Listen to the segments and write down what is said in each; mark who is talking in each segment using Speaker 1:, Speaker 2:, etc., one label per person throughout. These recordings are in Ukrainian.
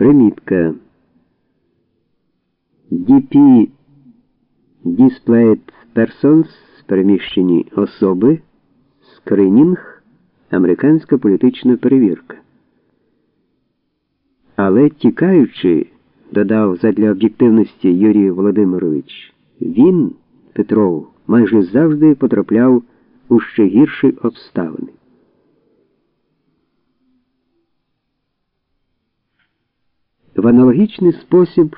Speaker 1: Примітка. DP Displayed Persons переміщені особи, скринінг, американська політична перевірка. Але тікаючи, додав задля об'єктивності Юрій Володимирович, він, Петров, майже завжди потрапляв у ще гірші обставини. В аналогічний спосіб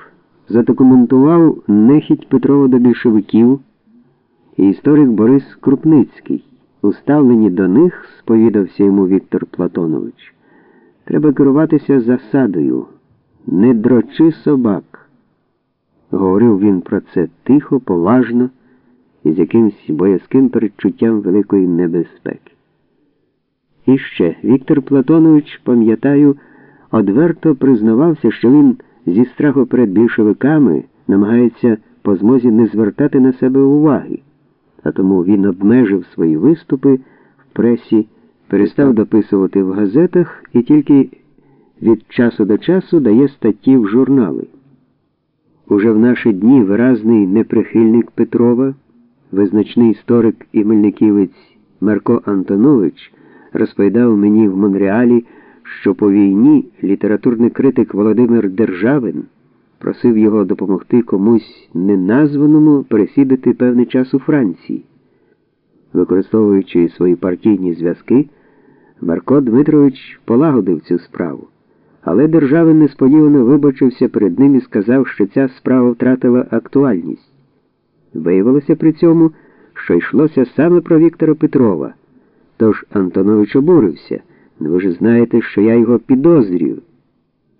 Speaker 1: задокументував нехідь Петрова до більшовиків і історик Борис Крупницький. У ставленні до них, сповідався йому Віктор Платонович, треба керуватися засадою не дрочи собак. Говорив він про це тихо, поважно і з якимсь боязким передчуттям великої небезпеки. І ще Віктор Платонович, пам'ятаю, одверто признавався, що він зі страху перед більшовиками намагається по змозі не звертати на себе уваги, а тому він обмежив свої виступи в пресі, перестав дописувати в газетах і тільки від часу до часу дає статті в журнали. Уже в наші дні виразний неприхильник Петрова, визначний історик і мельниківець Марко Антонович розповідав мені в Монреалі що по війні літературний критик Володимир Державин просив його допомогти комусь неназваному пересідати певний час у Франції. Використовуючи свої партійні зв'язки, Марко Дмитрович полагодив цю справу, але Державин несподівано вибачився перед ним і сказав, що ця справа втратила актуальність. Виявилося при цьому, що йшлося саме про Віктора Петрова, тож Антонович обурився. Ну, ви ж знаєте, що я його підозрюю.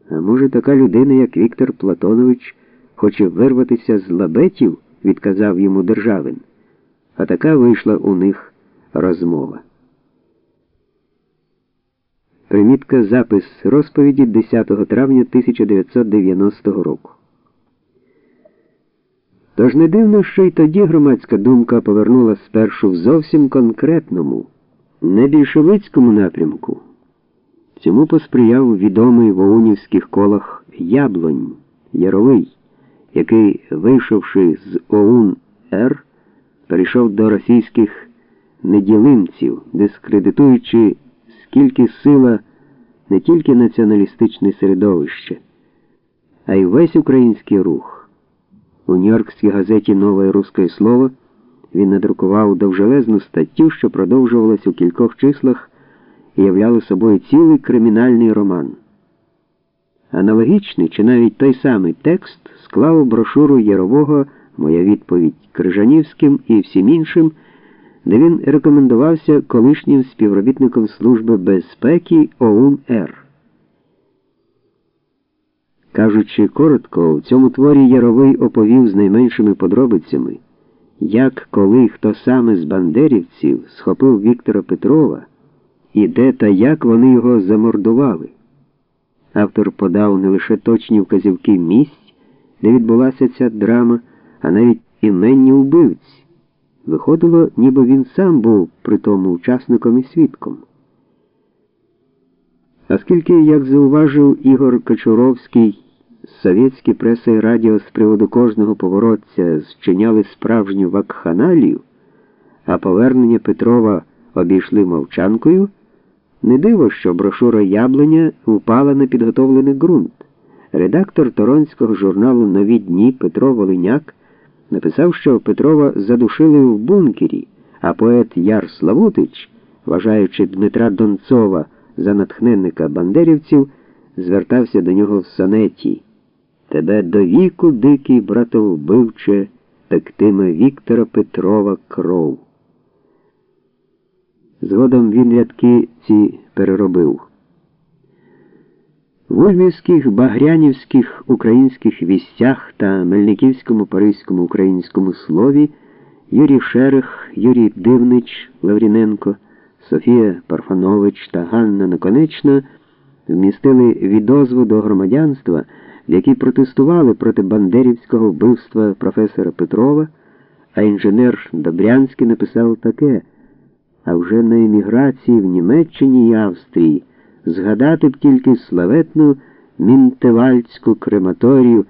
Speaker 1: А може, така людина, як Віктор Платонович, хоче вирватися з лабетів, відказав йому Державин. А така вийшла у них розмова. Примітка запис розповіді 10 травня 1990 року. Тож не дивно, що й тоді громадська думка повернула спершу в зовсім конкретному, не більшовицькому напрямку. Цьому посприяв відомий в оунівських колах Яблонь Яровий, який, вийшовши з ОУН Р, перейшов до російських неділимців, дискредитуючи, скільки сила не тільки націоналістичне середовище, а й весь український рух. У Нью-Йоркській газеті Нове русське слово він надрукував довжелезну статтю, що продовжувалась у кількох числах і являли собою цілий кримінальний роман. Аналогічний чи навіть той самий текст склав брошуру Ярового Моя відповідь Крижанівським і всім іншим, де він рекомендувався колишнім співробітником Служби безпеки ОУН-Р. Кажучи коротко, в цьому творі Яровий оповів з найменшими подробицями, як коли хто саме з бандерівців схопив Віктора Петрова і де та як вони його замордували. Автор подав не лише точні вказівки місць, де відбулася ця драма, а навіть іменні вбивці. Виходило, ніби він сам був при тому учасником і свідком. Оскільки, як зауважив Ігор Кочуровський, совєтські преса і радіо з приводу кожного поворотця зчиняли справжню вакханалію, а повернення Петрова обійшли мовчанкою. Не диво, що брошура Яблоня впала на підготовлений ґрунт. Редактор торонського журналу Нові дні Петро Волиняк написав, що Петрова задушили в бункері, а поет Яр Славутич, вважаючи Дмитра Донцова за натхненника бандерівців, звертався до нього в сонеті. Тебе до віку, дикий братовбивче, пектиме Віктора Петрова кров. Згодом він рядки ці переробив. В Ульмівських, Багрянівських українських вістях та Мельниківському Паризькому українському слові Юрій Шерех, Юрій Дивнич Лавріненко, Софія Парфанович та Ганна Наконечна вмістили відозву до громадянства, в якій протестували проти бандерівського вбивства професора Петрова, а інженер Добрянський написав таке а вже на еміграції в Німеччині і Австрії згадати б тільки славетну Мінтевальську крематорію.